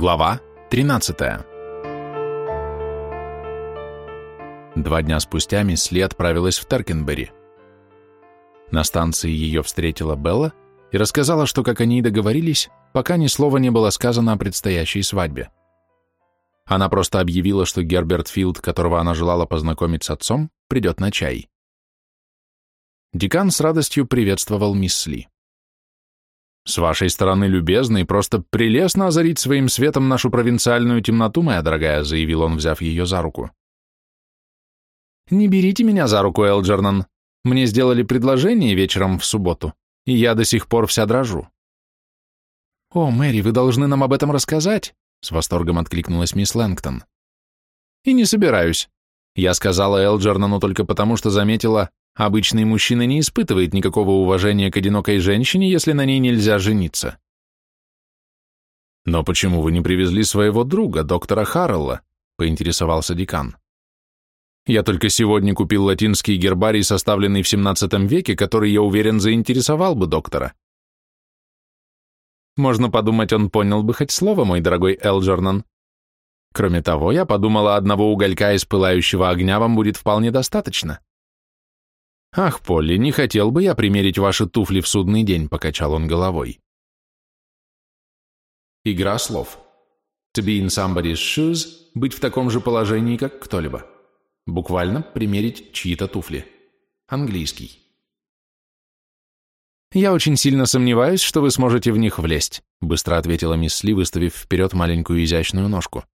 Глава 13 Два дня спустя мисс Ли отправилась в Теркенбери. На станции ее встретила Белла и рассказала, что, как они и договорились, пока ни слова не было сказано о предстоящей свадьбе. Она просто объявила, что Герберт Филд, которого она желала познакомить с отцом, придет на чай. Декан с радостью приветствовал мисс Ли. С вашей стороны любезно и просто прелестно озарить своим светом нашу провинциальную темноту, моя дорогая, заявил он, взяв ее за руку. Не берите меня за руку, Элджернан. Мне сделали предложение вечером в субботу, и я до сих пор вся дрожу. О, Мэри, вы должны нам об этом рассказать, с восторгом откликнулась мисс Лэнгтон. И не собираюсь. Я сказала Элджернану только потому, что заметила, Обычный мужчина не испытывает никакого уважения к одинокой женщине, если на ней нельзя жениться. «Но почему вы не привезли своего друга, доктора Харрелла?» — поинтересовался декан. «Я только сегодня купил латинский гербарий, составленный в XVII веке, который, я уверен, заинтересовал бы доктора». «Можно подумать, он понял бы хоть слово, мой дорогой Элджернан. Кроме того, я подумала, одного уголька из пылающего огня вам будет вполне достаточно». «Ах, Полли, не хотел бы я примерить ваши туфли в судный день», — покачал он головой. Игра слов. To be in somebody's shoes — быть в таком же положении, как кто-либо. Буквально примерить чьи-то туфли. Английский. «Я очень сильно сомневаюсь, что вы сможете в них влезть», — быстро ответила мисс Ли, выставив вперед маленькую изящную ножку.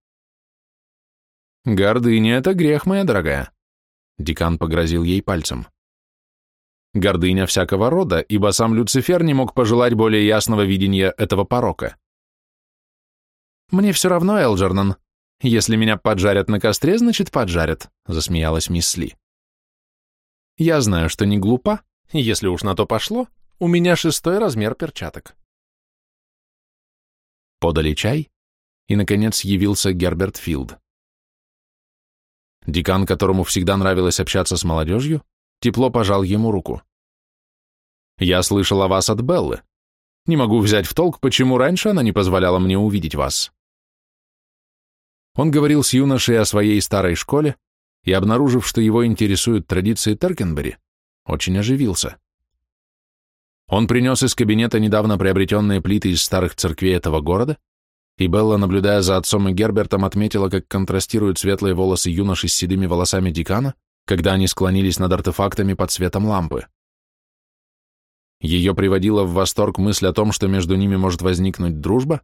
«Гордыня — это грех, моя дорогая», — декан погрозил ей пальцем. Гордыня всякого рода, ибо сам Люцифер не мог пожелать более ясного видения этого порока. «Мне все равно, Элджернан. Если меня поджарят на костре, значит поджарят», — засмеялась мисс Ли. «Я знаю, что не глупа, если уж на то пошло, у меня шестой размер перчаток». Подали чай, и, наконец, явился Герберт Филд. Декан, которому всегда нравилось общаться с молодежью, тепло пожал ему руку. «Я слышал о вас от Беллы. Не могу взять в толк, почему раньше она не позволяла мне увидеть вас». Он говорил с юношей о своей старой школе и, обнаружив, что его интересуют традиции Теркенбери, очень оживился. Он принес из кабинета недавно приобретенные плиты из старых церквей этого города, и Белла, наблюдая за отцом и Гербертом, отметила, как контрастируют светлые волосы юноши с седыми волосами декана когда они склонились над артефактами под светом лампы. Ее приводила в восторг мысль о том, что между ними может возникнуть дружба,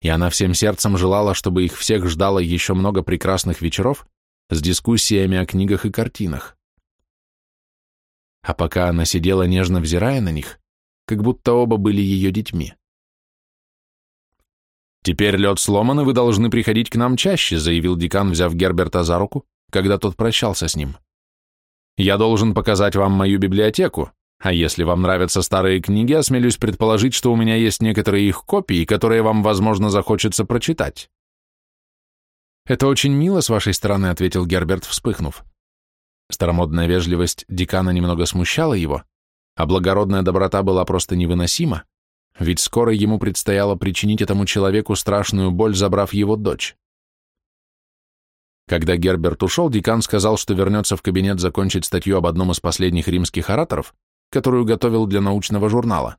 и она всем сердцем желала, чтобы их всех ждало еще много прекрасных вечеров с дискуссиями о книгах и картинах. А пока она сидела, нежно взирая на них, как будто оба были ее детьми. «Теперь лед сломан, и вы должны приходить к нам чаще», заявил декан, взяв Герберта за руку, когда тот прощался с ним. Я должен показать вам мою библиотеку, а если вам нравятся старые книги, осмелюсь предположить, что у меня есть некоторые их копии, которые вам, возможно, захочется прочитать. «Это очень мило с вашей стороны», — ответил Герберт, вспыхнув. Старомодная вежливость декана немного смущала его, а благородная доброта была просто невыносима, ведь скоро ему предстояло причинить этому человеку страшную боль, забрав его дочь. Когда Герберт ушел, декан сказал, что вернется в кабинет закончить статью об одном из последних римских ораторов, которую готовил для научного журнала.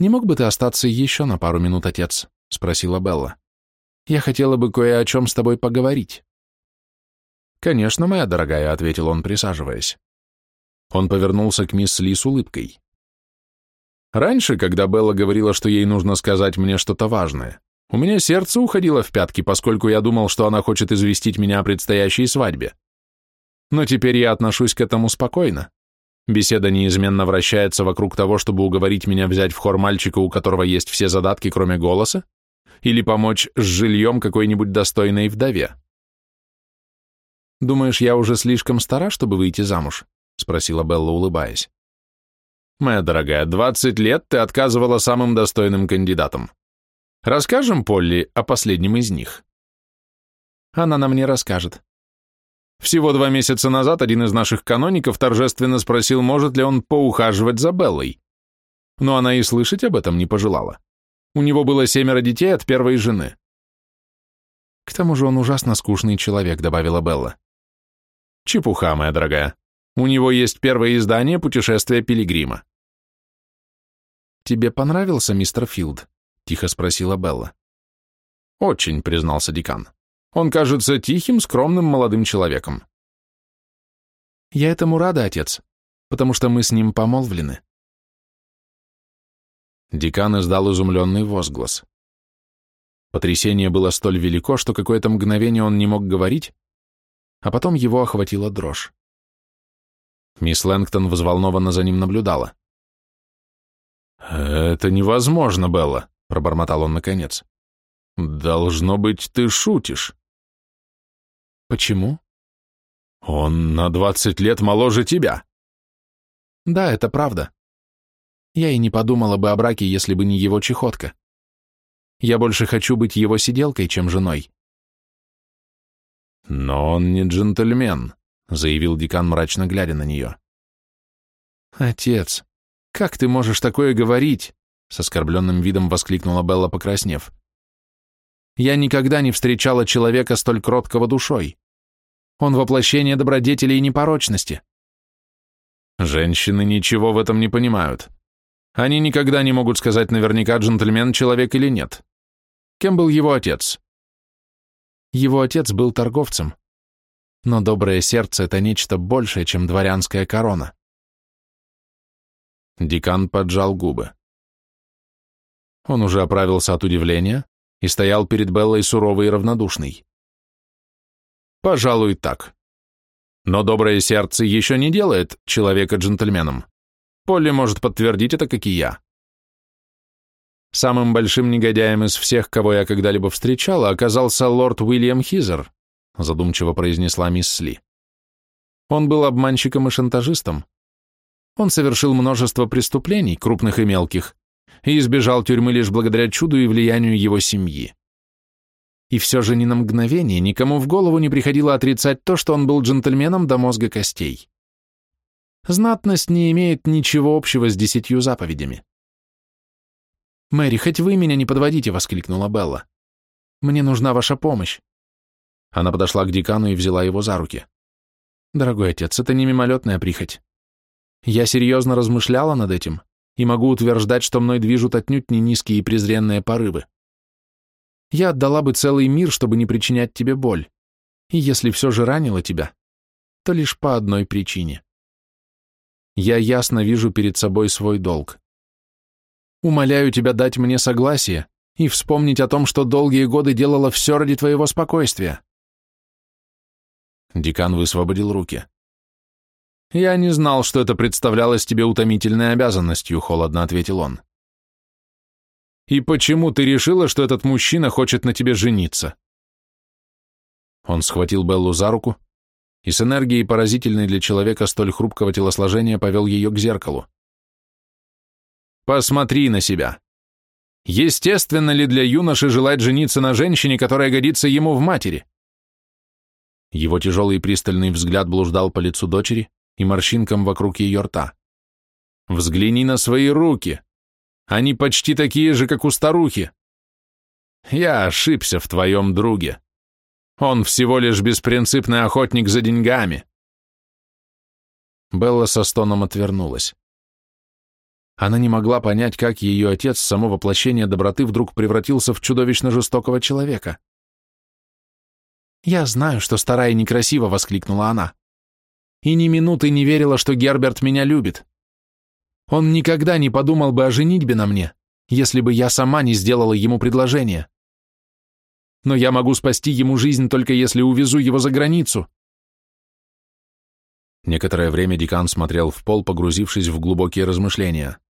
«Не мог бы ты остаться еще на пару минут, отец?» — спросила Белла. «Я хотела бы кое о чем с тобой поговорить». «Конечно, моя дорогая», — ответил он, присаживаясь. Он повернулся к мисс Ли с улыбкой. «Раньше, когда Белла говорила, что ей нужно сказать мне что-то важное, у меня сердце уходило в пятки, поскольку я думал, что она хочет известить меня о предстоящей свадьбе. Но теперь я отношусь к этому спокойно. Беседа неизменно вращается вокруг того, чтобы уговорить меня взять в хор мальчика, у которого есть все задатки, кроме голоса, или помочь с жильем какой-нибудь достойной вдове. «Думаешь, я уже слишком стара, чтобы выйти замуж?» — спросила Белла, улыбаясь. «Моя дорогая, двадцать лет ты отказывала самым достойным кандидатам. Расскажем Полли о последнем из них. Она нам не расскажет. Всего два месяца назад один из наших каноников торжественно спросил, может ли он поухаживать за Беллой. Но она и слышать об этом не пожелала. У него было семеро детей от первой жены. К тому же он ужасно скучный человек, добавила Белла. Чепуха, моя дорогая. У него есть первое издание «Путешествие пилигрима». «Тебе понравился мистер Филд?» — тихо спросила Белла. «Очень», — признался декан. «Он кажется тихим, скромным молодым человеком». «Я этому рада, отец, потому что мы с ним помолвлены». Декан издал изумленный возглас. Потрясение было столь велико, что какое-то мгновение он не мог говорить, а потом его охватила дрожь. Мисс Лэнгтон взволнованно за ним наблюдала. «Это невозможно, Белла», — пробормотал он наконец. «Должно быть, ты шутишь». «Почему?» «Он на двадцать лет моложе тебя». «Да, это правда. Я и не подумала бы о браке, если бы не его чехотка. Я больше хочу быть его сиделкой, чем женой». «Но он не джентльмен», — заявил декан, мрачно глядя на нее. «Отец, как ты можешь такое говорить?» — с оскорбленным видом воскликнула Белла, покраснев. «Я никогда не встречала человека столь кроткого душой. Он воплощение добродетели и непорочности». «Женщины ничего в этом не понимают. Они никогда не могут сказать наверняка, джентльмен человек или нет. Кем был его отец?» Его отец был торговцем. Но доброе сердце — это нечто большее, чем дворянская корона. Декан поджал губы. Он уже оправился от удивления и стоял перед Беллой суровый и равнодушный. Пожалуй, так. Но доброе сердце еще не делает человека джентльменом. Полли может подтвердить это, как и я. Самым большим негодяем из всех, кого я когда-либо встречала, оказался лорд Уильям Хизер, задумчиво произнесла мисс Ли. Он был обманщиком и шантажистом. Он совершил множество преступлений, крупных и мелких, и избежал тюрьмы лишь благодаря чуду и влиянию его семьи. И все же ни на мгновение никому в голову не приходило отрицать то, что он был джентльменом до мозга костей. Знатность не имеет ничего общего с десятью заповедями. «Мэри, хоть вы меня не подводите!» — воскликнула Белла. «Мне нужна ваша помощь!» Она подошла к декану и взяла его за руки. «Дорогой отец, это не мимолетная прихоть. Я серьезно размышляла над этим и могу утверждать, что мной движут отнюдь не низкие и презренные порывы. Я отдала бы целый мир, чтобы не причинять тебе боль, и если все же ранило тебя, то лишь по одной причине. Я ясно вижу перед собой свой долг. Умоляю тебя дать мне согласие и вспомнить о том, что долгие годы делала все ради твоего спокойствия. Декан высвободил руки. «Я не знал, что это представлялось тебе утомительной обязанностью», — холодно ответил он. «И почему ты решила, что этот мужчина хочет на тебе жениться?» Он схватил Беллу за руку и с энергией, поразительной для человека столь хрупкого телосложения, повел ее к зеркалу. Посмотри на себя. Естественно ли для юноши желать жениться на женщине, которая годится ему в матери? Его тяжелый пристальный взгляд блуждал по лицу дочери и морщинкам вокруг ее рта. Взгляни на свои руки. Они почти такие же, как у старухи. Я ошибся в твоем друге. Он всего лишь беспринципный охотник за деньгами. Белла со стоном отвернулась. Она не могла понять, как ее отец, само воплощение доброты, вдруг превратился в чудовищно жестокого человека. «Я знаю, что старая и некрасиво», — воскликнула она. «И ни минуты не верила, что Герберт меня любит. Он никогда не подумал бы о женитьбе на мне, если бы я сама не сделала ему предложение. Но я могу спасти ему жизнь только если увезу его за границу». Некоторое время декан смотрел в пол, погрузившись в глубокие размышления.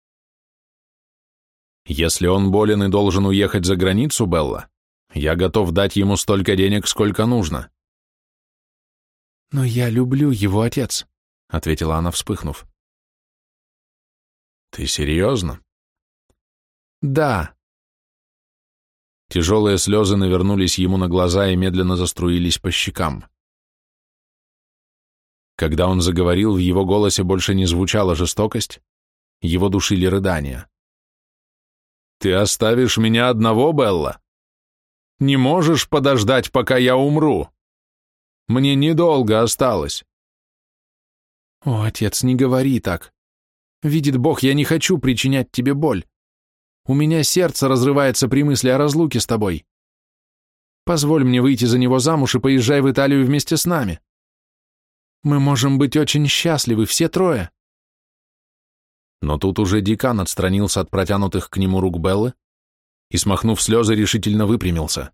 Если он болен и должен уехать за границу, Белла, я готов дать ему столько денег, сколько нужно. Но я люблю его, отец, ответила она, вспыхнув. Ты серьезно? Да. Тяжелые слезы навернулись ему на глаза и медленно заструились по щекам. Когда он заговорил, в его голосе больше не звучала жестокость, его душили рыдания. Ты оставишь меня одного, Белла? Не можешь подождать, пока я умру? Мне недолго осталось. О, отец, не говори так. Видит Бог, я не хочу причинять тебе боль. У меня сердце разрывается при мысли о разлуке с тобой. Позволь мне выйти за него замуж и поезжай в Италию вместе с нами. Мы можем быть очень счастливы, все трое. Но тут уже декан отстранился от протянутых к нему рук Беллы и, смахнув слезы, решительно выпрямился.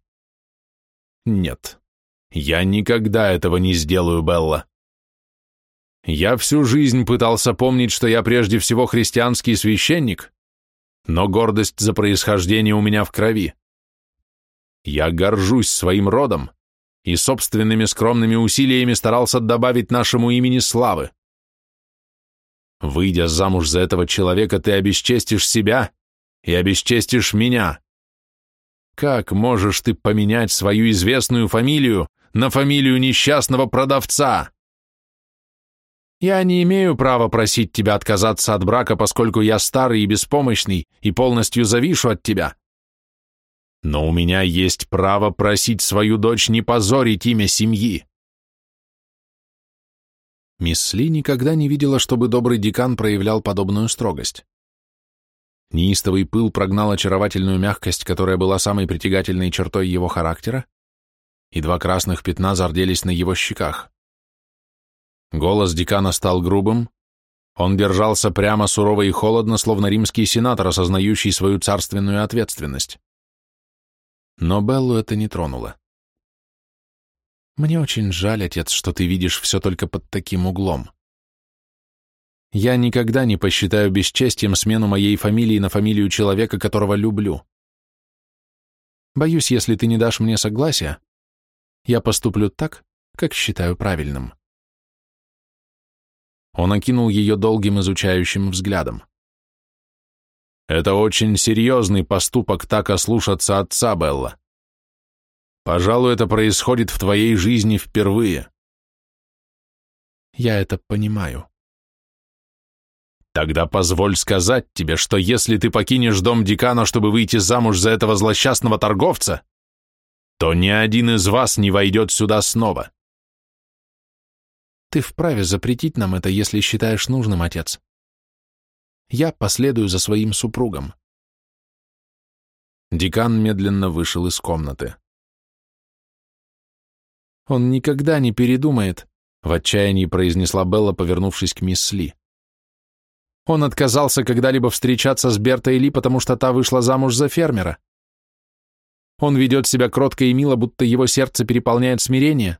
«Нет, я никогда этого не сделаю, Белла. Я всю жизнь пытался помнить, что я прежде всего христианский священник, но гордость за происхождение у меня в крови. Я горжусь своим родом и собственными скромными усилиями старался добавить нашему имени славы. Выйдя замуж за этого человека, ты обесчестишь себя и обесчестишь меня. Как можешь ты поменять свою известную фамилию на фамилию несчастного продавца? Я не имею права просить тебя отказаться от брака, поскольку я старый и беспомощный и полностью завишу от тебя. Но у меня есть право просить свою дочь не позорить имя семьи. Мисс Ли никогда не видела, чтобы добрый декан проявлял подобную строгость. Неистовый пыл прогнал очаровательную мягкость, которая была самой притягательной чертой его характера, и два красных пятна зарделись на его щеках. Голос декана стал грубым, он держался прямо сурово и холодно, словно римский сенатор, осознающий свою царственную ответственность. Но Беллу это не тронуло. «Мне очень жаль, отец, что ты видишь все только под таким углом. Я никогда не посчитаю бесчестием смену моей фамилии на фамилию человека, которого люблю. Боюсь, если ты не дашь мне согласия, я поступлю так, как считаю правильным». Он окинул ее долгим изучающим взглядом. «Это очень серьезный поступок так ослушаться отца, Белла. Пожалуй, это происходит в твоей жизни впервые». «Я это понимаю». «Тогда позволь сказать тебе, что если ты покинешь дом декана, чтобы выйти замуж за этого злосчастного торговца, то ни один из вас не войдет сюда снова. Ты вправе запретить нам это, если считаешь нужным, отец. Я последую за своим супругом. Декан медленно вышел из комнаты. Он никогда не передумает, в отчаянии произнесла Белла, повернувшись к мисс Ли. Он отказался когда-либо встречаться с Бертой Ли, потому что та вышла замуж за фермера. Он ведет себя кротко и мило, будто его сердце переполняет смирение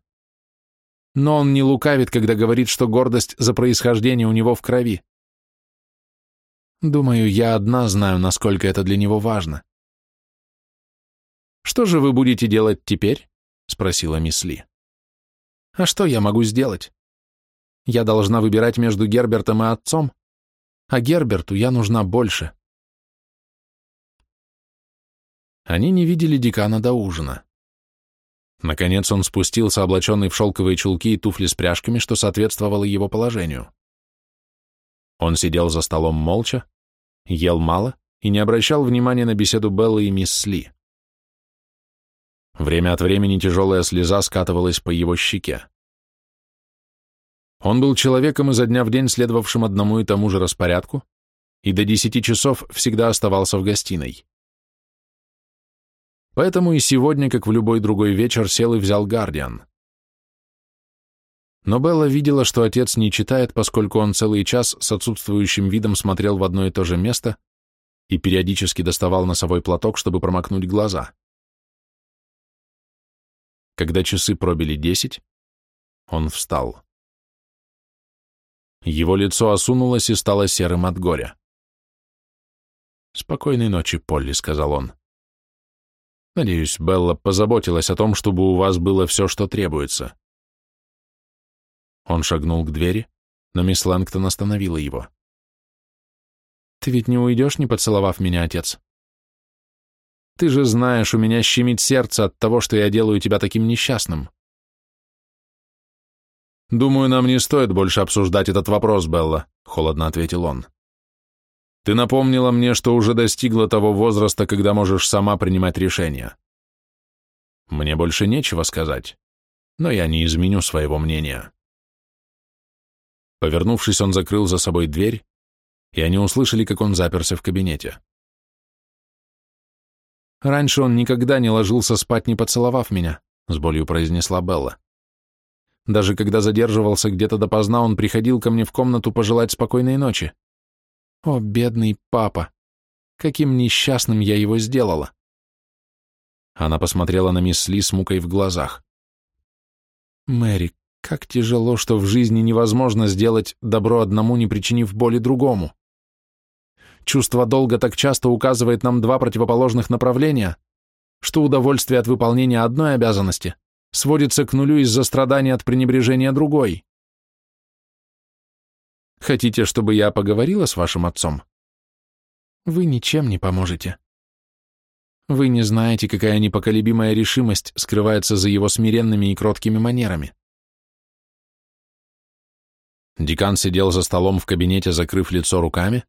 но он не лукавит, когда говорит, что гордость за происхождение у него в крови. Думаю, я одна знаю, насколько это для него важно. «Что же вы будете делать теперь?» — спросила мисс Ли. «А что я могу сделать? Я должна выбирать между Гербертом и отцом, а Герберту я нужна больше». Они не видели декана до ужина. Наконец он спустился, облаченный в шелковые чулки и туфли с пряжками, что соответствовало его положению. Он сидел за столом молча, ел мало и не обращал внимания на беседу Беллы и мисс Ли. Время от времени тяжелая слеза скатывалась по его щеке. Он был человеком изо дня в день следовавшим одному и тому же распорядку, и до десяти часов всегда оставался в гостиной. Поэтому и сегодня, как в любой другой вечер, сел и взял «Гардиан». Но Белла видела, что отец не читает, поскольку он целый час с отсутствующим видом смотрел в одно и то же место и периодически доставал носовой платок, чтобы промокнуть глаза. Когда часы пробили десять, он встал. Его лицо осунулось и стало серым от горя. «Спокойной ночи, Полли», — сказал он. Надеюсь, Белла позаботилась о том, чтобы у вас было все, что требуется. Он шагнул к двери, но мисс Лэнгтон остановила его. «Ты ведь не уйдешь, не поцеловав меня, отец? Ты же знаешь, у меня щемит сердце от того, что я делаю тебя таким несчастным». «Думаю, нам не стоит больше обсуждать этот вопрос, Белла», — холодно ответил он. Ты напомнила мне, что уже достигла того возраста, когда можешь сама принимать решения. Мне больше нечего сказать, но я не изменю своего мнения. Повернувшись, он закрыл за собой дверь, и они услышали, как он заперся в кабинете. «Раньше он никогда не ложился спать, не поцеловав меня», — с болью произнесла Белла. «Даже когда задерживался где-то допоздна, он приходил ко мне в комнату пожелать спокойной ночи. О, бедный папа! Каким несчастным я его сделала!» Она посмотрела на мисс Ли с мукой в глазах. «Мэри, как тяжело, что в жизни невозможно сделать добро одному, не причинив боли другому. Чувство долга так часто указывает нам два противоположных направления, что удовольствие от выполнения одной обязанности сводится к нулю из-за страдания от пренебрежения другой. Хотите, чтобы я поговорила с вашим отцом? Вы ничем не поможете. Вы не знаете, какая непоколебимая решимость скрывается за его смиренными и кроткими манерами. Декан сидел за столом в кабинете, закрыв лицо руками,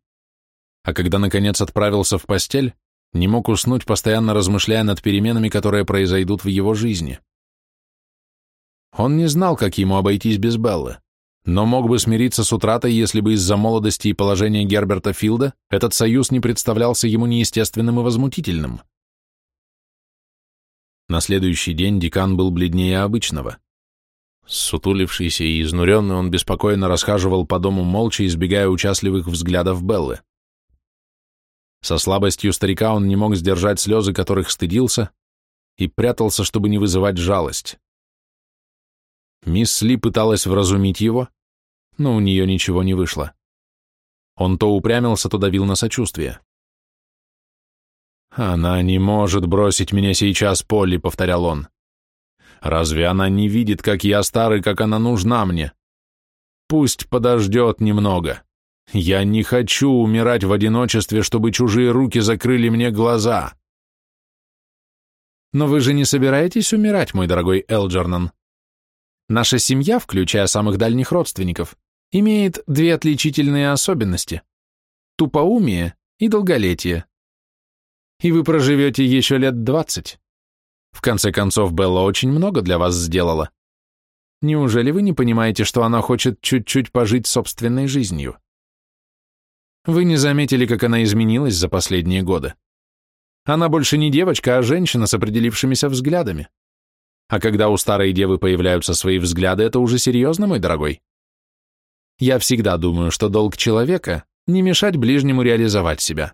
а когда, наконец, отправился в постель, не мог уснуть, постоянно размышляя над переменами, которые произойдут в его жизни. Он не знал, как ему обойтись без Беллы, но мог бы смириться с утратой, если бы из-за молодости и положения Герберта Филда этот союз не представлялся ему неестественным и возмутительным. На следующий день декан был бледнее обычного. Сутулившийся и изнуренный, он беспокойно расхаживал по дому молча, избегая участливых взглядов Беллы. Со слабостью старика он не мог сдержать слезы, которых стыдился, и прятался, чтобы не вызывать жалость. Мисс Ли пыталась вразумить его, но у нее ничего не вышло. Он то упрямился, то давил на сочувствие. «Она не может бросить меня сейчас, Полли», — повторял он. «Разве она не видит, как я старый, как она нужна мне? Пусть подождет немного». Я не хочу умирать в одиночестве, чтобы чужие руки закрыли мне глаза. Но вы же не собираетесь умирать, мой дорогой Элджернан. Наша семья, включая самых дальних родственников, имеет две отличительные особенности – тупоумие и долголетие. И вы проживете еще лет двадцать. В конце концов, Белла очень много для вас сделала. Неужели вы не понимаете, что она хочет чуть-чуть пожить собственной жизнью? Вы не заметили, как она изменилась за последние годы? Она больше не девочка, а женщина с определившимися взглядами. А когда у старой девы появляются свои взгляды, это уже серьезно, мой дорогой. Я всегда думаю, что долг человека — не мешать ближнему реализовать себя.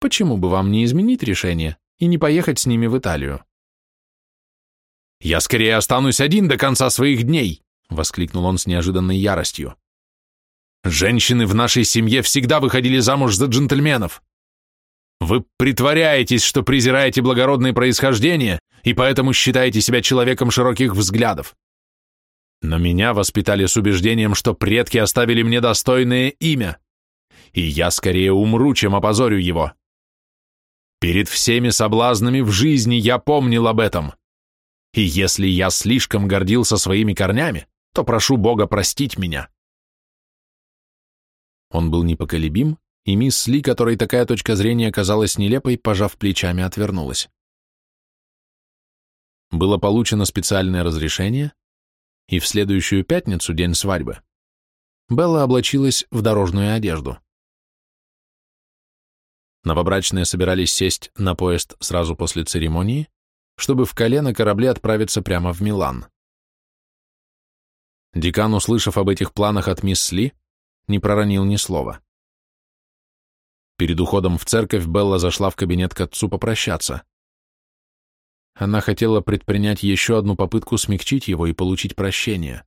Почему бы вам не изменить решение и не поехать с ними в Италию? «Я скорее останусь один до конца своих дней!» — воскликнул он с неожиданной яростью. Женщины в нашей семье всегда выходили замуж за джентльменов. Вы притворяетесь, что презираете благородное происхождение и поэтому считаете себя человеком широких взглядов. Но меня воспитали с убеждением, что предки оставили мне достойное имя, и я скорее умру, чем опозорю его. Перед всеми соблазнами в жизни я помнил об этом. И если я слишком гордился своими корнями, то прошу Бога простить меня. Он был непоколебим, и мисс Ли, которой такая точка зрения казалась нелепой, пожав плечами, отвернулась. Было получено специальное разрешение, и в следующую пятницу, день свадьбы, Белла облачилась в дорожную одежду. Новобрачные собирались сесть на поезд сразу после церемонии, чтобы в Кале на корабле отправиться прямо в Милан. Декан, услышав об этих планах от мисс Ли, не проронил ни слова. Перед уходом в церковь Белла зашла в кабинет к отцу попрощаться. Она хотела предпринять еще одну попытку смягчить его и получить прощение.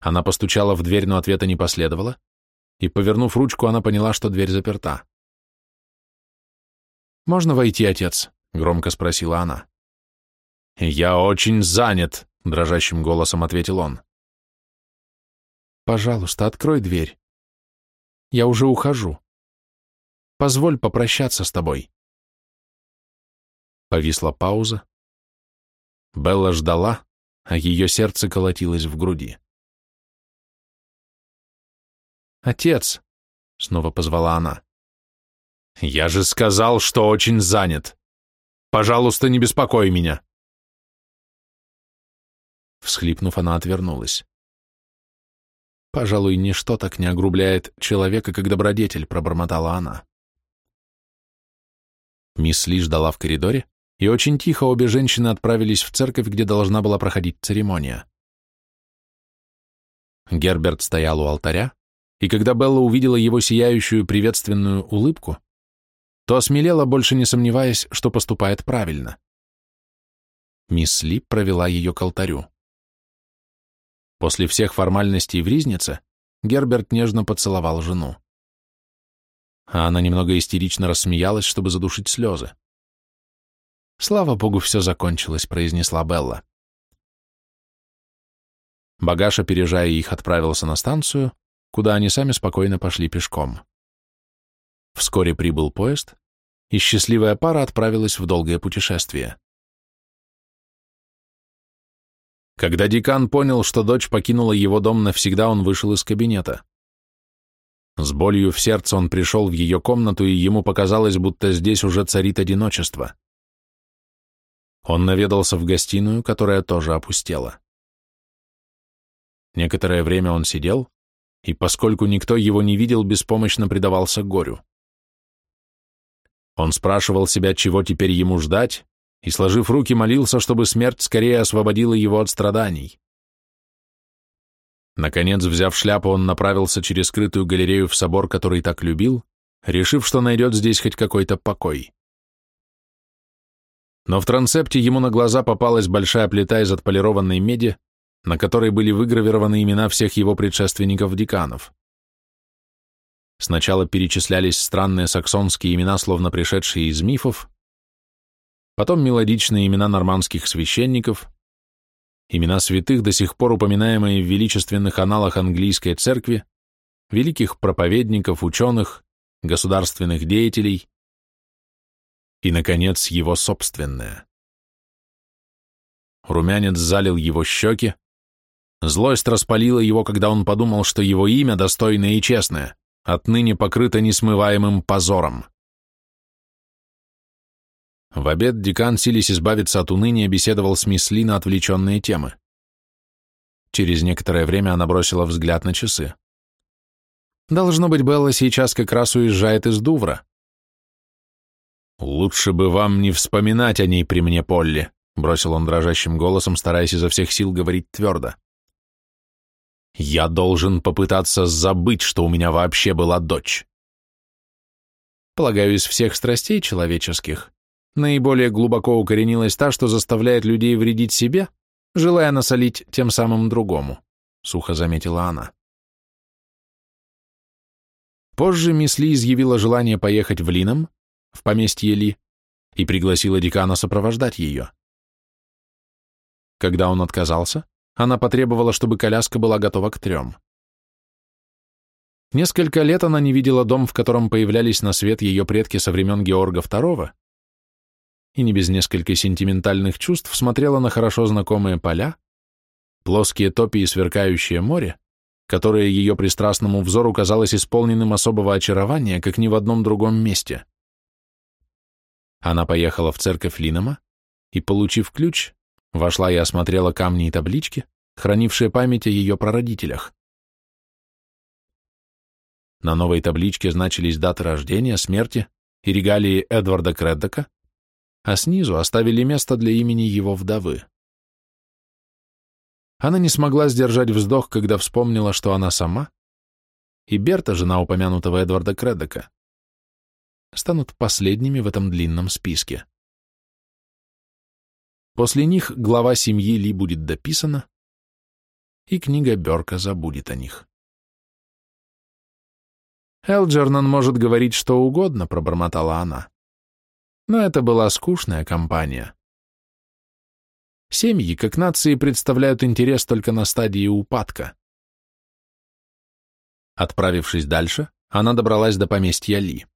Она постучала в дверь, но ответа не последовало, и, повернув ручку, она поняла, что дверь заперта. «Можно войти, отец?» — громко спросила она. «Я очень занят», — дрожащим голосом ответил он. Пожалуйста, открой дверь. Я уже ухожу. Позволь попрощаться с тобой. Повисла пауза. Белла ждала, а ее сердце колотилось в груди. «Отец!» снова позвала она. «Я же сказал, что очень занят. Пожалуйста, не беспокой меня». Всхлипнув, она отвернулась. «Пожалуй, ничто так не огрубляет человека, как добродетель», — пробормотала она. Мисс Ли ждала в коридоре, и очень тихо обе женщины отправились в церковь, где должна была проходить церемония. Герберт стоял у алтаря, и когда Белла увидела его сияющую приветственную улыбку, то осмелела, больше не сомневаясь, что поступает правильно. Мисс Ли провела ее к алтарю. После всех формальностей в Ризнице Герберт нежно поцеловал жену. А она немного истерично рассмеялась, чтобы задушить слезы. «Слава богу, все закончилось», — произнесла Белла. Багаж, опережая их, отправился на станцию, куда они сами спокойно пошли пешком. Вскоре прибыл поезд, и счастливая пара отправилась в долгое путешествие. Когда декан понял, что дочь покинула его дом навсегда, он вышел из кабинета. С болью в сердце он пришел в ее комнату, и ему показалось, будто здесь уже царит одиночество. Он наведался в гостиную, которая тоже опустела. Некоторое время он сидел, и поскольку никто его не видел, беспомощно предавался горю. Он спрашивал себя, чего теперь ему ждать, и, сложив руки, молился, чтобы смерть скорее освободила его от страданий. Наконец, взяв шляпу, он направился через скрытую галерею в собор, который так любил, решив, что найдет здесь хоть какой-то покой. Но в трансепте ему на глаза попалась большая плита из отполированной меди, на которой были выгравированы имена всех его предшественников-деканов. Сначала перечислялись странные саксонские имена, словно пришедшие из мифов, потом мелодичные имена нормандских священников, имена святых, до сих пор упоминаемые в величественных аналах английской церкви, великих проповедников, ученых, государственных деятелей, и, наконец, его собственное. Румянец залил его щеки, злость распалила его, когда он подумал, что его имя, достойное и честное, отныне покрыто несмываемым позором. В обед декан, силясь избавиться от уныния, беседовал с мисс Ли на отвлеченные темы. Через некоторое время она бросила взгляд на часы. «Должно быть, Белла сейчас как раз уезжает из Дувра. «Лучше бы вам не вспоминать о ней при мне, Полли», — бросил он дрожащим голосом, стараясь изо всех сил говорить твердо. «Я должен попытаться забыть, что у меня вообще была дочь». Полагаю, из всех страстей человеческих наиболее глубоко укоренилась та, что заставляет людей вредить себе, желая насолить тем самым другому, — сухо заметила она. Позже мисс Ли изъявила желание поехать в Лином, в поместье Ли, и пригласила декана сопровождать ее. Когда он отказался, она потребовала, чтобы коляска была готова к трем. Несколько лет она не видела дом, в котором появлялись на свет ее предки со времен Георга II, и не без нескольких сентиментальных чувств смотрела на хорошо знакомые поля, плоские топи и сверкающее море, которое ее пристрастному взору казалось исполненным особого очарования, как ни в одном другом месте. Она поехала в церковь Линома и, получив ключ, вошла и осмотрела камни и таблички, хранившие память о ее прародителях. На новой табличке значились даты рождения, смерти и регалии Эдварда Креддока, а снизу оставили место для имени его вдовы. Она не смогла сдержать вздох, когда вспомнила, что она сама и Берта, жена упомянутого Эдварда Креддока, станут последними в этом длинном списке. После них глава семьи Ли будет дописана, и книга Берка забудет о них. «Элджернан может говорить что угодно», — пробормотала она. Но это была скучная компания. Семьи, как нации, представляют интерес только на стадии упадка. Отправившись дальше, она добралась до поместья Ли.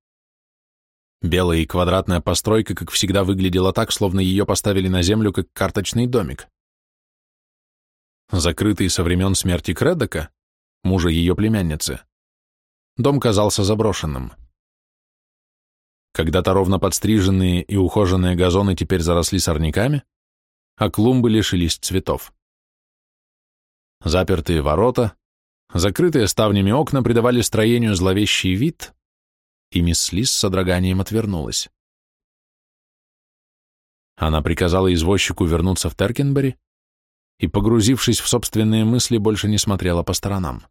Белая и квадратная постройка, как всегда, выглядела так, словно ее поставили на землю, как карточный домик. Закрытый со времен смерти Кредока, мужа ее племянницы, дом казался заброшенным. Когда-то ровно подстриженные и ухоженные газоны теперь заросли сорняками, а клумбы лишились цветов. Запертые ворота, закрытые ставнями окна придавали строению зловещий вид, и мисс Ли с содроганием отвернулась. Она приказала извозчику вернуться в Теркенбери и, погрузившись в собственные мысли, больше не смотрела по сторонам.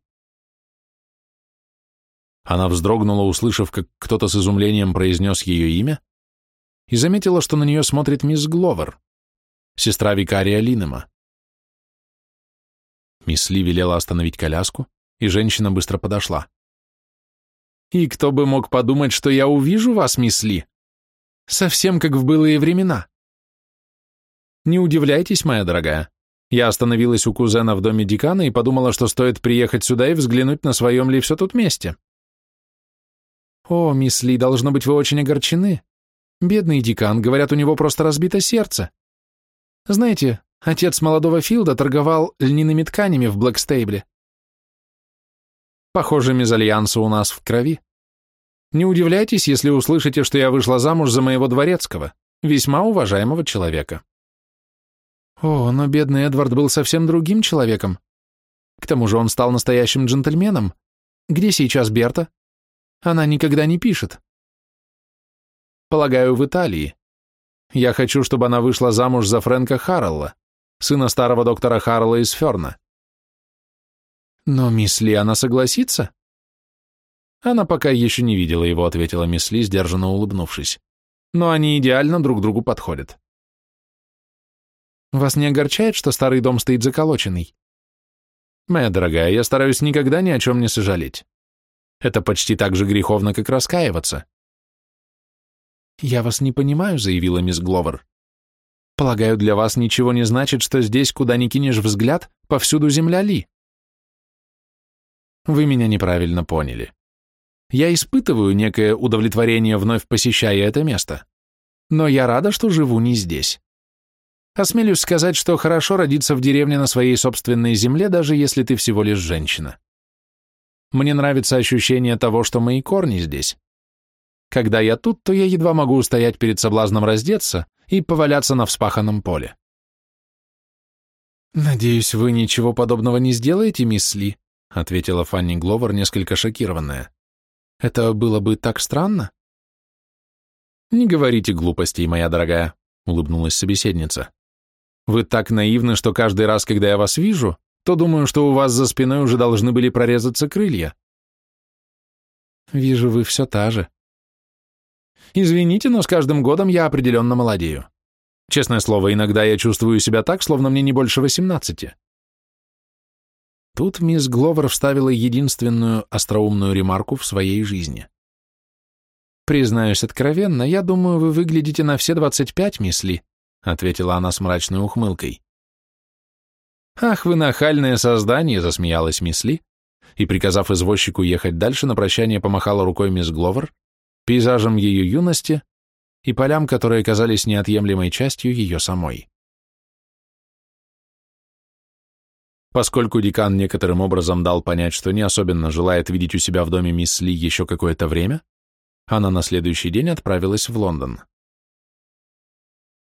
Она вздрогнула, услышав, как кто-то с изумлением произнес ее имя, и заметила, что на нее смотрит мисс Гловер, сестра викария Линема. Мисс Ли велела остановить коляску, и женщина быстро подошла. «И кто бы мог подумать, что я увижу вас, мисс Ли? Совсем как в былые времена. Не удивляйтесь, моя дорогая. Я остановилась у кузена в доме декана и подумала, что стоит приехать сюда и взглянуть, на своем ли все тут месте. «О, мисс Ли, должно быть, вы очень огорчены. Бедный декан, говорят, у него просто разбито сердце. Знаете, отец молодого Филда торговал льняными тканями в Блэкстейбле. Похоже, мезальянса у нас в крови. Не удивляйтесь, если услышите, что я вышла замуж за моего дворецкого, весьма уважаемого человека». О, но бедный Эдвард был совсем другим человеком. К тому же он стал настоящим джентльменом. Где сейчас Берта? Она никогда не пишет. Полагаю, в Италии. Я хочу, чтобы она вышла замуж за Фрэнка Харрелла, сына старого доктора Харрелла из Ферна. Но мисс Ли, она согласится? Она пока еще не видела его, ответила мисс Ли, сдержанно улыбнувшись. Но они идеально друг другу подходят. Вас не огорчает, что старый дом стоит заколоченный? Моя дорогая, я стараюсь никогда ни о чем не сожалеть. Это почти так же греховно, как раскаиваться. «Я вас не понимаю», — заявила мисс Гловер. «Полагаю, для вас ничего не значит, что здесь, куда ни кинешь взгляд, повсюду земля Ли». Вы меня неправильно поняли. Я испытываю некое удовлетворение, вновь посещая это место. Но я рада, что живу не здесь. Осмелюсь сказать, что хорошо родиться в деревне на своей собственной земле, даже если ты всего лишь женщина. Мне нравится ощущение того, что мои корни здесь. Когда я тут, то я едва могу устоять перед соблазном раздеться и поваляться на вспаханном поле. «Надеюсь, вы ничего подобного не сделаете, мисс Ли», ответила Фанни Гловер, несколько шокированная. «Это было бы так странно». «Не говорите глупостей, моя дорогая», — улыбнулась собеседница. «Вы так наивны, что каждый раз, когда я вас вижу, то думаю, что у вас за спиной уже должны были прорезаться крылья. Вижу, вы все та же. Извините, но с каждым годом я определенно молодею. Честное слово, иногда я чувствую себя так, словно мне не больше восемнадцати. Тут мисс Гловер вставила единственную остроумную ремарку в своей жизни. «Признаюсь откровенно, я думаю, вы выглядите на все двадцать пять, мисс Ли», ответила она с мрачной ухмылкой. «Ах, вы нахальное создание!» — засмеялась мисс Ли, и, приказав извозчику ехать дальше, на прощание помахала рукой мисс Гловер, пейзажем ее юности и полям, которые казались неотъемлемой частью ее самой. Поскольку декан некоторым образом дал понять, что не особенно желает видеть у себя в доме мисс Ли еще какое-то время, она на следующий день отправилась в Лондон.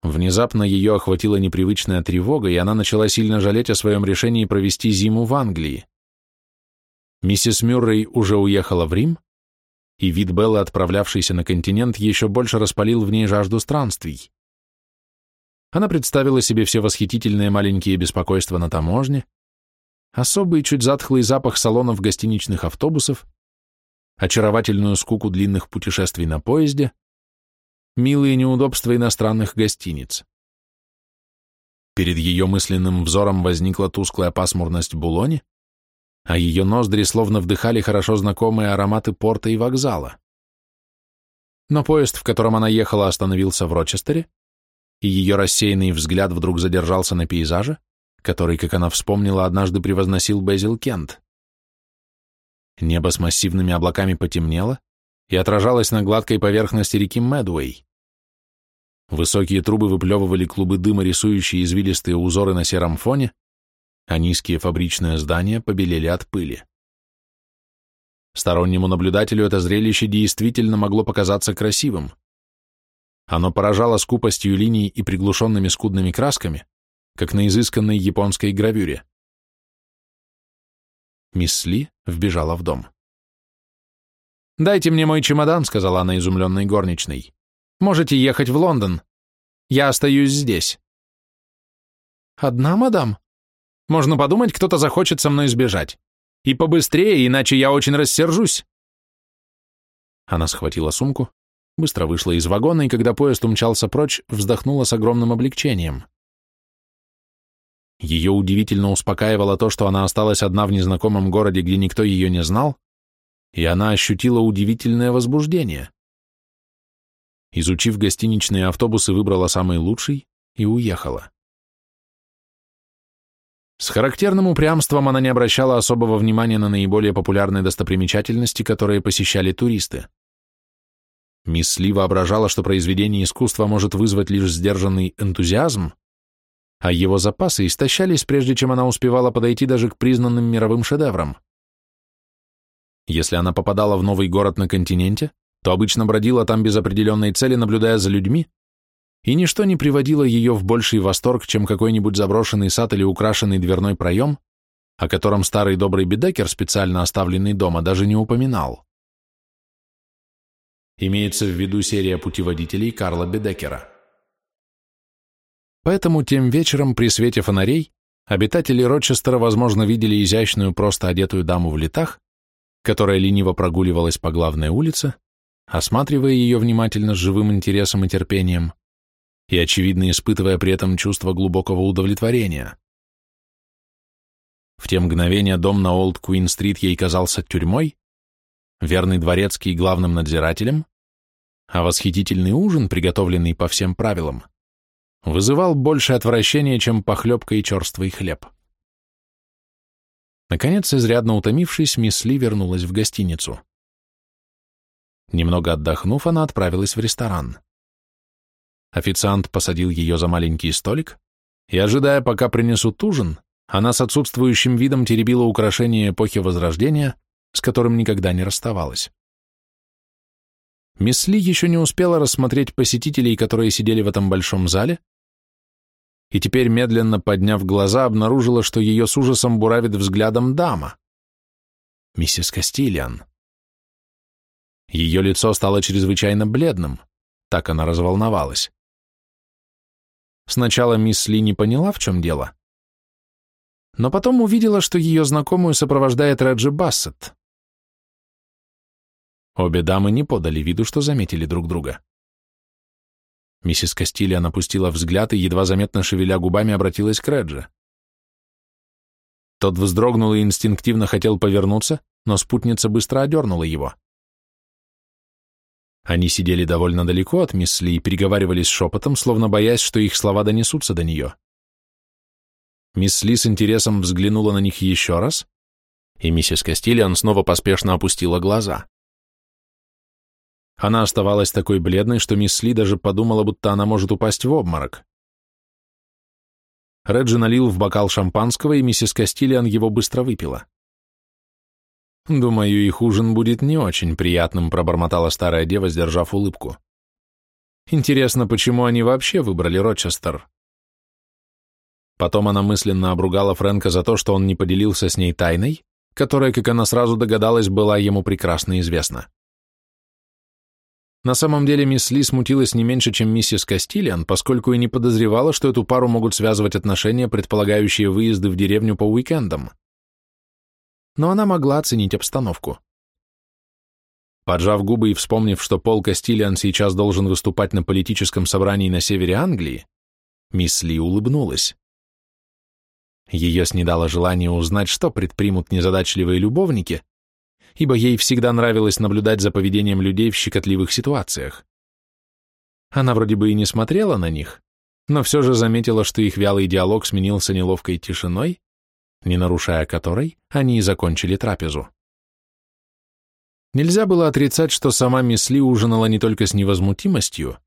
Внезапно ее охватила непривычная тревога, и она начала сильно жалеть о своем решении провести зиму в Англии. Миссис Мюррей уже уехала в Рим, и вид Беллы, отправлявшейся на континент, еще больше распалил в ней жажду странствий. Она представила себе все восхитительные маленькие беспокойства на таможне, особый чуть затхлый запах салонов гостиничных автобусов, очаровательную скуку длинных путешествий на поезде, милые неудобства иностранных гостиниц. Перед ее мысленным взором возникла тусклая пасмурность Булони, а ее ноздри словно вдыхали хорошо знакомые ароматы порта и вокзала. Но поезд, в котором она ехала, остановился в Рочестере, и ее рассеянный взгляд вдруг задержался на пейзаже, который, как она вспомнила, однажды превозносил Безил Кент. Небо с массивными облаками потемнело и отражалось на гладкой поверхности реки Медуэй. Высокие трубы выплевывали клубы дыма, рисующие извилистые узоры на сером фоне, а низкие фабричные здания побелели от пыли. Стороннему наблюдателю это зрелище действительно могло показаться красивым. Оно поражало скупостью линий и приглушенными скудными красками, как на изысканной японской гравюре. Мисс Ли вбежала в дом. «Дайте мне мой чемодан», — сказала она изумленной горничной. «Можете ехать в Лондон. Я остаюсь здесь». «Одна, мадам? Можно подумать, кто-то захочет со мной сбежать. И побыстрее, иначе я очень рассержусь». Она схватила сумку, быстро вышла из вагона, и когда поезд умчался прочь, вздохнула с огромным облегчением. Ее удивительно успокаивало то, что она осталась одна в незнакомом городе, где никто ее не знал, и она ощутила удивительное возбуждение. Изучив гостиничные автобусы, выбрала самый лучший и уехала. С характерным упрямством она не обращала особого внимания на наиболее популярные достопримечательности, которые посещали туристы. Мисс Ли воображала, что произведение искусства может вызвать лишь сдержанный энтузиазм, а его запасы истощались, прежде чем она успевала подойти даже к признанным мировым шедеврам. Если она попадала в новый город на континенте, то обычно бродила там без определенной цели, наблюдая за людьми, и ничто не приводило ее в больший восторг, чем какой-нибудь заброшенный сад или украшенный дверной проем, о котором старый добрый Бедекер, специально оставленный дома, даже не упоминал. Имеется в виду серия путеводителей Карла Бедекера. Поэтому тем вечером при свете фонарей обитатели Рочестера, возможно, видели изящную, просто одетую даму в летах, которая лениво прогуливалась по главной улице, осматривая ее внимательно с живым интересом и терпением, и, очевидно, испытывая при этом чувство глубокого удовлетворения. В те мгновения дом на Олд Куин-стрит ей казался тюрьмой, верный дворецкий главным надзирателем, а восхитительный ужин, приготовленный по всем правилам, вызывал больше отвращения, чем похлебка и черствый хлеб. Наконец, изрядно утомившись, мисс Ли вернулась в гостиницу. Немного отдохнув, она отправилась в ресторан. Официант посадил ее за маленький столик, и, ожидая, пока принесут ужин, она с отсутствующим видом теребила украшение эпохи Возрождения, с которым никогда не расставалась. Мисс Ли еще не успела рассмотреть посетителей, которые сидели в этом большом зале, и теперь, медленно подняв глаза, обнаружила, что ее с ужасом буравит взглядом дама. Миссис Кастильян. Ее лицо стало чрезвычайно бледным, так она разволновалась. Сначала мисс Ли не поняла, в чем дело, но потом увидела, что ее знакомую сопровождает Реджи Бассет. Обе дамы не подали виду, что заметили друг друга. Миссис Кастильян опустила взгляд и, едва заметно шевеля губами, обратилась к Реджи. Тот вздрогнул и инстинктивно хотел повернуться, но спутница быстро одернула его. Они сидели довольно далеко от мисс Ли и переговаривались шепотом, словно боясь, что их слова донесутся до нее. Мисс Ли с интересом взглянула на них еще раз, и миссис Кастильян снова поспешно опустила глаза. Она оставалась такой бледной, что мисс Ли даже подумала, будто она может упасть в обморок. Реджи налил в бокал шампанского, и миссис Кастильян его быстро выпила. «Думаю, их ужин будет не очень приятным», — пробормотала старая дева, сдержав улыбку. «Интересно, почему они вообще выбрали Рочестер?» Потом она мысленно обругала Фрэнка за то, что он не поделился с ней тайной, которая, как она сразу догадалась, была ему прекрасно известна. На самом деле мисс Ли смутилась не меньше, чем миссис Кастильян, поскольку и не подозревала, что эту пару могут связывать отношения, предполагающие выезды в деревню по уикендам. Но она могла оценить обстановку. Поджав губы и вспомнив, что Пол Кастильян сейчас должен выступать на политическом собрании на севере Англии, мисс Ли улыбнулась. Ее снедало желание узнать, что предпримут незадачливые любовники, ибо ей всегда нравилось наблюдать за поведением людей в щекотливых ситуациях. Она вроде бы и не смотрела на них, но все же заметила, что их вялый диалог сменился неловкой тишиной, не нарушая которой они и закончили трапезу. Нельзя было отрицать, что сама мисс Ли ужинала не только с невозмутимостью,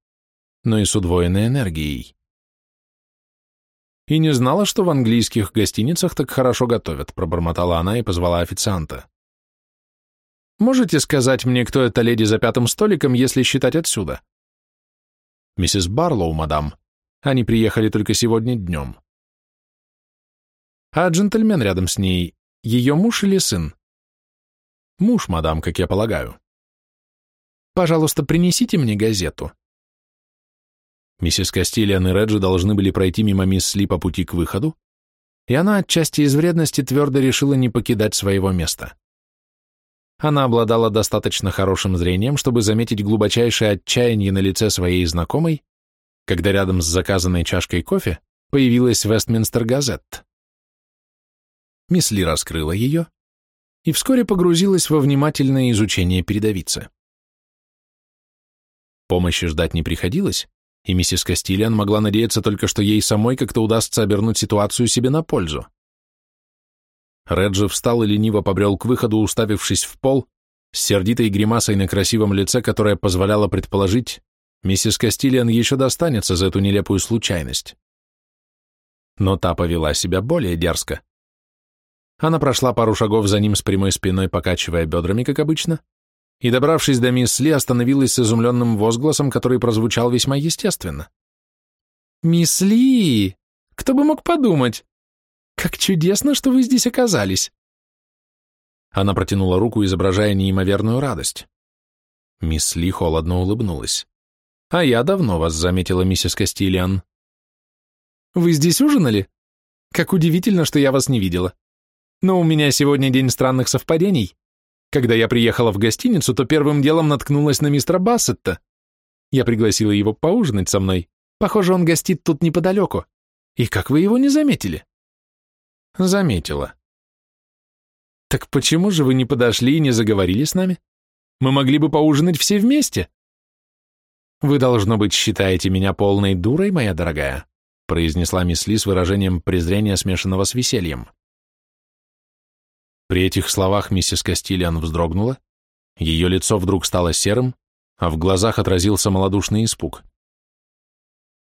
но и с удвоенной энергией. «И не знала, что в английских гостиницах так хорошо готовят», пробормотала она и позвала официанта. Можете сказать мне, кто эта леди за пятым столиком, если считать отсюда? Миссис Барлоу, мадам. Они приехали только сегодня днем. А джентльмен рядом с ней, ее муж или сын? Муж, мадам, как я полагаю. Пожалуйста, принесите мне газету. Миссис Кастильян и Реджи должны были пройти мимо мисс Ли по пути к выходу, и она отчасти из вредности твердо решила не покидать своего места. Она обладала достаточно хорошим зрением, чтобы заметить глубочайшее отчаяние на лице своей знакомой, когда рядом с заказанной чашкой кофе появилась Вестминстер Газет. Мисс Ли раскрыла ее и вскоре погрузилась во внимательное изучение передовицы. Помощи ждать не приходилось, и миссис Кастильян могла надеяться только, что ей самой как-то удастся обернуть ситуацию себе на пользу. Реджи встал и лениво побрел к выходу, уставившись в пол, с сердитой гримасой на красивом лице, которая позволяла предположить, миссис Кастильян еще достанется за эту нелепую случайность. Но та повела себя более дерзко. Она прошла пару шагов за ним с прямой спиной, покачивая бедрами, как обычно, и, добравшись до мисс Ли, остановилась с изумленным возгласом, который прозвучал весьма естественно. «Мисс Ли! Кто бы мог подумать? Как чудесно, что вы здесь оказались!» Она протянула руку, изображая неимоверную радость. Мисс Ли холодно улыбнулась. «А я давно вас заметила, миссис Кастильян». «Вы здесь ужинали? Как удивительно, что я вас не видела. Но у меня сегодня день странных совпадений. Когда я приехала в гостиницу, то первым делом наткнулась на мистера Бассетта. Я пригласила его поужинать со мной. Похоже, он гостит тут неподалеку. И как вы его не заметили?» Заметила. Так почему же вы не подошли и не заговорили с нами? Мы могли бы поужинать все вместе. Вы, должно быть, считаете меня полной дурой, моя дорогая, произнесла мисс Ли с выражением презрения, смешанного с весельем. При этих словах миссис Кастильян вздрогнула, ее лицо вдруг стало серым, а в глазах отразился малодушный испуг.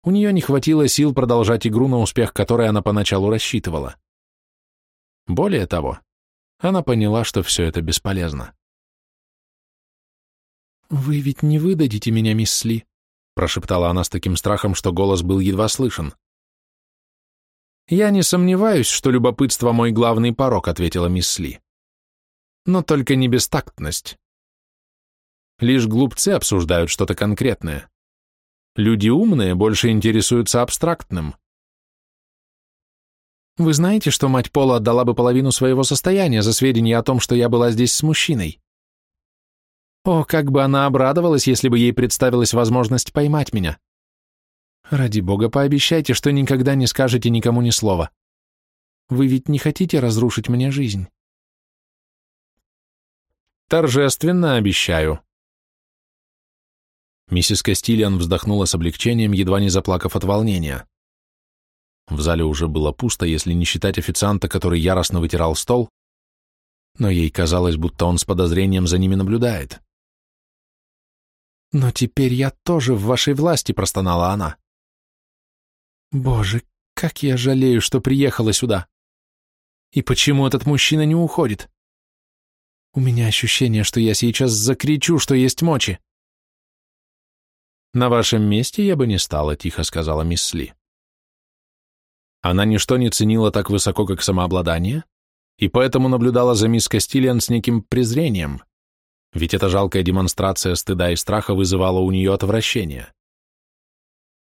У нее не хватило сил продолжать игру, на успех которой она поначалу рассчитывала. Более того, она поняла, что все это бесполезно. «Вы ведь не выдадите меня, мисс Ли», прошептала она с таким страхом, что голос был едва слышен. «Я не сомневаюсь, что любопытство мой главный порок», ответила мисс Ли. «Но только не бестактность. Лишь глупцы обсуждают что-то конкретное. Люди умные больше интересуются абстрактным. Вы знаете, что мать Пола отдала бы половину своего состояния за сведения о том, что я была здесь с мужчиной? О, как бы она обрадовалась, если бы ей представилась возможность поймать меня. Ради бога, пообещайте, что никогда не скажете никому ни слова. Вы ведь не хотите разрушить мне жизнь? Торжественно обещаю. Миссис Кастильян вздохнула с облегчением, едва не заплакав от волнения. В зале уже было пусто, если не считать официанта, который яростно вытирал стол, но ей казалось, будто он с подозрением за ними наблюдает. «Но теперь я тоже в вашей власти», — простонала она. «Боже, как я жалею, что приехала сюда! И почему этот мужчина не уходит? У меня ощущение, что я сейчас закричу, что есть мочи». «На вашем месте я бы не стала», — тихо сказала мисс Ли. Она ничто не ценила так высоко, как самообладание, и поэтому наблюдала за мисс Кастильян с неким презрением, ведь эта жалкая демонстрация стыда и страха вызывала у нее отвращение.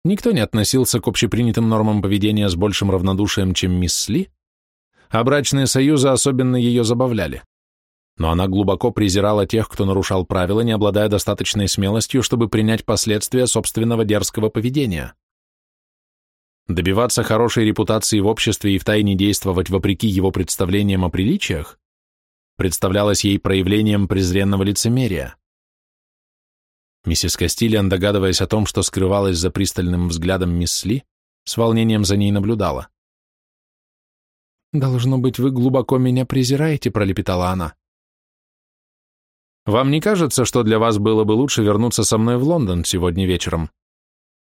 Никто не относился к общепринятым нормам поведения с большим равнодушием, чем мисс Ли, а брачные союзы особенно ее забавляли. Но она глубоко презирала тех, кто нарушал правила, не обладая достаточной смелостью, чтобы принять последствия собственного дерзкого поведения. Добиваться хорошей репутации в обществе и втайне действовать вопреки его представлениям о приличиях представлялось ей проявлением презренного лицемерия. Миссис Кастильян, догадываясь о том, что скрывалась за пристальным взглядом мисс Ли, с волнением за ней наблюдала. «Должно быть, вы глубоко меня презираете», — пролепетала она. «Вам не кажется, что для вас было бы лучше вернуться со мной в Лондон сегодня вечером?» —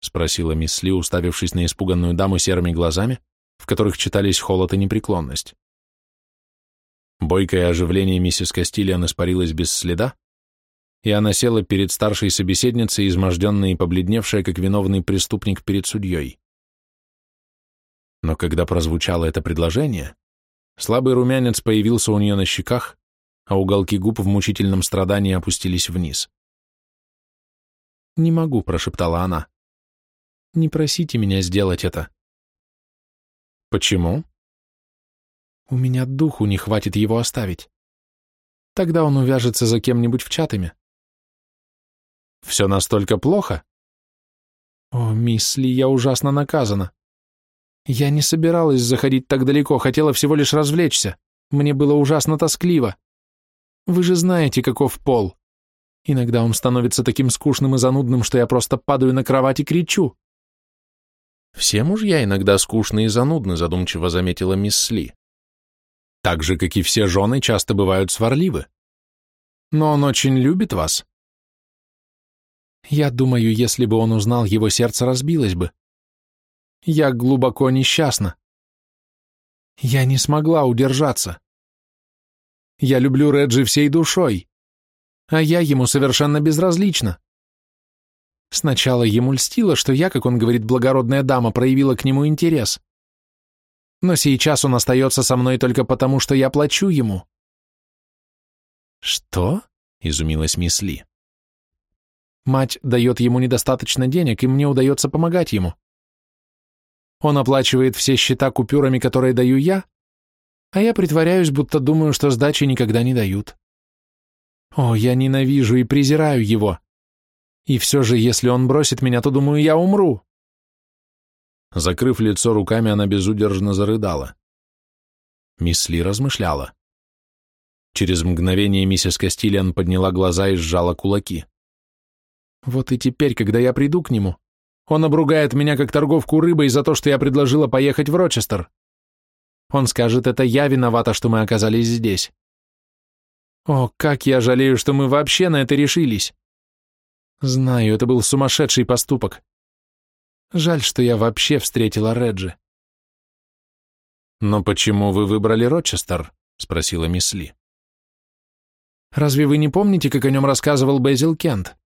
спросила мисс Ли, уставившись на испуганную даму серыми глазами, в которых читались холод и непреклонность. Бойкое оживление миссис Кастильян испарилось без следа, и она села перед старшей собеседницей, изможденная и побледневшая, как виновный преступник перед судьей. Но когда прозвучало это предложение, слабый румянец появился у нее на щеках, а уголки губ в мучительном страдании опустились вниз. «Не могу», — прошептала она. «Не просите меня сделать это». «Почему?» «У меня духу не хватит его оставить. Тогда он увяжется за кем-нибудь в чатами». «Все настолько плохо?» «О, мисс Ли, я ужасно наказана. Я не собиралась заходить так далеко, хотела всего лишь развлечься. Мне было ужасно тоскливо. Вы же знаете, каков пол. Иногда он становится таким скучным и занудным, что я просто падаю на кровать и кричу. «Все мужья иногда скучны и занудны», — задумчиво заметила мисс Ли. «Так же, как и все жены, часто бывают сварливы. Но он очень любит вас». «Я думаю, если бы он узнал, его сердце разбилось бы. Я глубоко несчастна. Я не смогла удержаться. Я люблю Реджи всей душой, а я ему совершенно безразлична. Сначала ему льстило, что я, как он говорит, благородная дама, проявила к нему интерес. Но сейчас он остается со мной только потому, что я плачу ему. «Что?» — изумилась мисс Ли. «Мать дает ему недостаточно денег, и мне удается помогать ему. Он оплачивает все счета купюрами, которые даю я, а я притворяюсь, будто думаю, что сдачи никогда не дают. О, я ненавижу и презираю его. И все же, если он бросит меня, то, думаю, я умру. Закрыв лицо руками, она безудержно зарыдала. Мисс Ли размышляла. Через мгновение миссис Кастильян подняла глаза и сжала кулаки. Вот и теперь, когда я приду к нему, он обругает меня как торговку рыбой за то, что я предложила поехать в Рочестер. Он скажет, это я виновата, что мы оказались здесь. О, как я жалею, что мы вообще на это решились. Знаю, это был сумасшедший поступок. Жаль, что я вообще встретила Реджи. «Но почему вы выбрали Рочестер?» — спросила мисс Ли. «Разве вы не помните, как о нем рассказывал Безил Кент?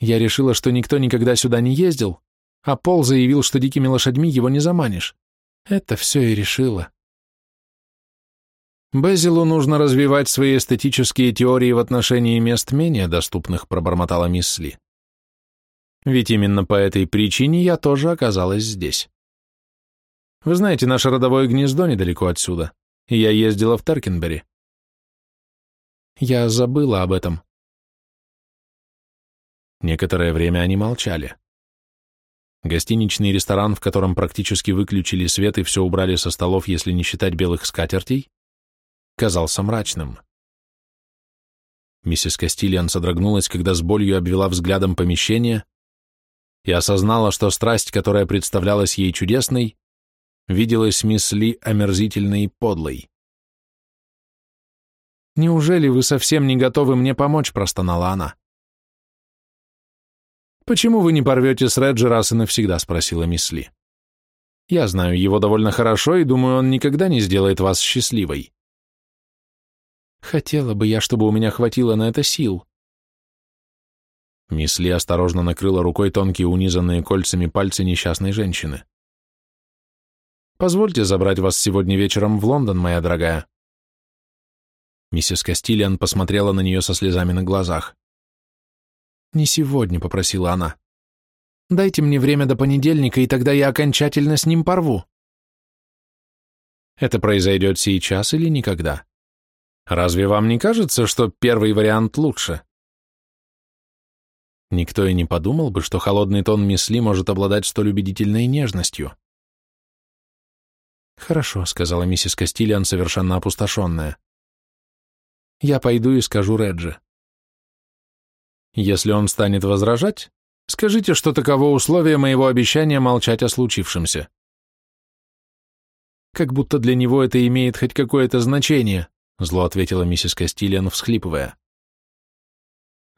Я решила, что никто никогда сюда не ездил, а Пол заявил, что дикими лошадьми его не заманишь. Это все и решила. «Безилу нужно развивать свои эстетические теории в отношении мест менее доступных», пробормотала мисс Ли. «Ведь именно по этой причине я тоже оказалась здесь. Вы знаете, наше родовое гнездо недалеко отсюда, и я ездила в Теркенбери». «Я забыла об этом». Некоторое время они молчали. Гостиничный ресторан, в котором практически выключили свет и все убрали со столов, если не считать белых скатертей, казался мрачным. Миссис Кастильян содрогнулась, когда с болью обвела взглядом помещение и осознала, что страсть, которая представлялась ей чудесной, виделась мисс Ли омерзительной и подлой. «Неужели вы совсем не готовы мне помочь?» – простонала она. «Почему вы не порвете с Реджи раз и навсегда?» — спросила мисс Ли. «Я знаю его довольно хорошо и думаю, он никогда не сделает вас счастливой». «Хотела бы я, чтобы у меня хватило на это сил». Мисс Ли осторожно накрыла рукой тонкие унизанные кольцами пальцы несчастной женщины. «Позвольте забрать вас сегодня вечером в Лондон, моя дорогая». Миссис Кастильян посмотрела на нее со слезами на глазах. «Не сегодня», — попросила она. «Дайте мне время до понедельника, и тогда я окончательно с ним порву». Это произойдет сейчас или никогда? Разве вам не кажется, что первый вариант лучше? Никто и не подумал бы, что холодный тон Мисли может обладать столь убедительной нежностью. «Хорошо», — сказала миссис Кастильян, совершенно опустошенная. «Я пойду и скажу Реджи. Если он станет возражать, скажите, что таково условие моего обещания молчать о случившемся. Как будто для него это имеет хоть какое-то значение, зло ответила миссис Кастильян, всхлипывая.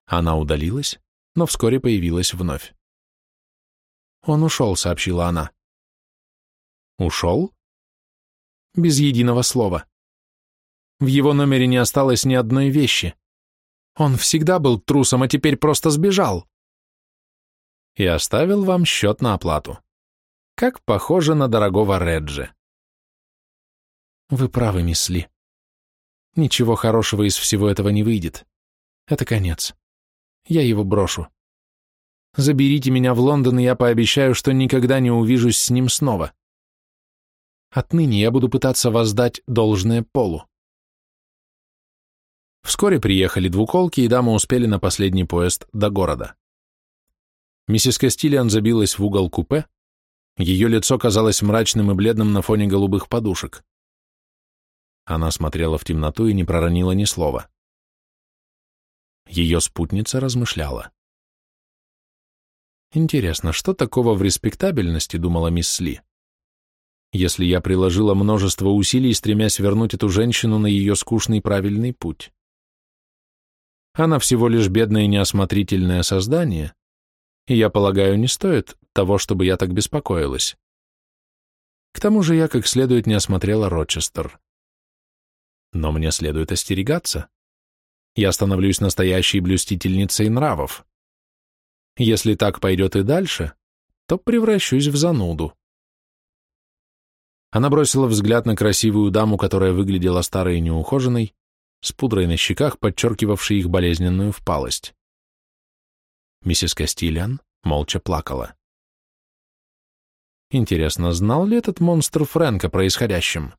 Она удалилась, но вскоре появилась вновь. «Он ушел», — сообщила она. «Ушел?» «Без единого слова. В его номере не осталось ни одной вещи. Он всегда был трусом, а теперь просто сбежал. И оставил вам счет на оплату. Как похоже на дорогого Реджи. Вы правы, мисс Ли. Ничего хорошего из всего этого не выйдет. Это конец. Я его брошу. Заберите меня в Лондон, и я пообещаю, что никогда не увижусь с ним снова. Отныне я буду пытаться воздать должное Полу. Вскоре приехали двуколки, и дамы успели на последний поезд до города. Миссис Кастильян забилась в угол купе, ее лицо казалось мрачным и бледным на фоне голубых подушек. Она смотрела в темноту и не проронила ни слова. Ее спутница размышляла. «Интересно, что такого в респектабельности?» — думала мисс Ли. «Если я приложила множество усилий, стремясь вернуть эту женщину на ее скучный правильный путь. Она всего лишь бедное неосмотрительное создание, и, я полагаю, не стоит того, чтобы я так беспокоилась. К тому же я как следует не осмотрела Рочестер. Но мне следует остерегаться. Я становлюсь настоящей блюстительницей нравов. Если так пойдет и дальше, то превращусь в зануду. Она бросила взгляд на красивую даму, которая выглядела старой и неухоженной, с пудрой на щеках, подчеркивавшей их болезненную впалость. Миссис Кастильян молча плакала. Интересно, знал ли этот монстр Фрэнка о происходящем?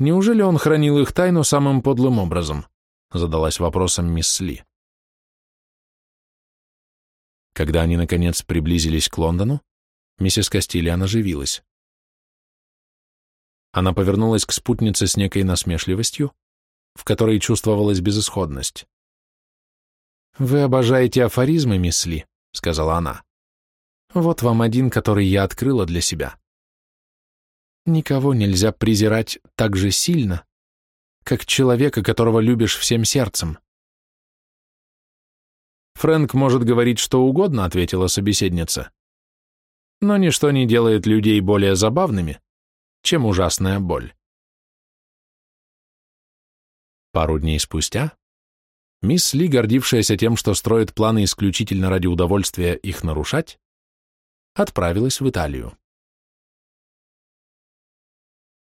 Неужели он хранил их тайну самым подлым образом? Задалась вопросом мисс Ли. Когда они, наконец, приблизились к Лондону, миссис Кастильян оживилась. Она повернулась к спутнице с некой насмешливостью, в которой чувствовалась безысходность. «Вы обожаете афоризмы, мисс Ли», — сказала она. «Вот вам один, который я открыла для себя. Никого нельзя презирать так же сильно, как человека, которого любишь всем сердцем». «Фрэнк может говорить что угодно», — ответила собеседница. «Но ничто не делает людей более забавными, чем ужасная боль». Пару дней спустя мисс Ли, гордившаяся тем, что строит планы исключительно ради удовольствия их нарушать, отправилась в Италию.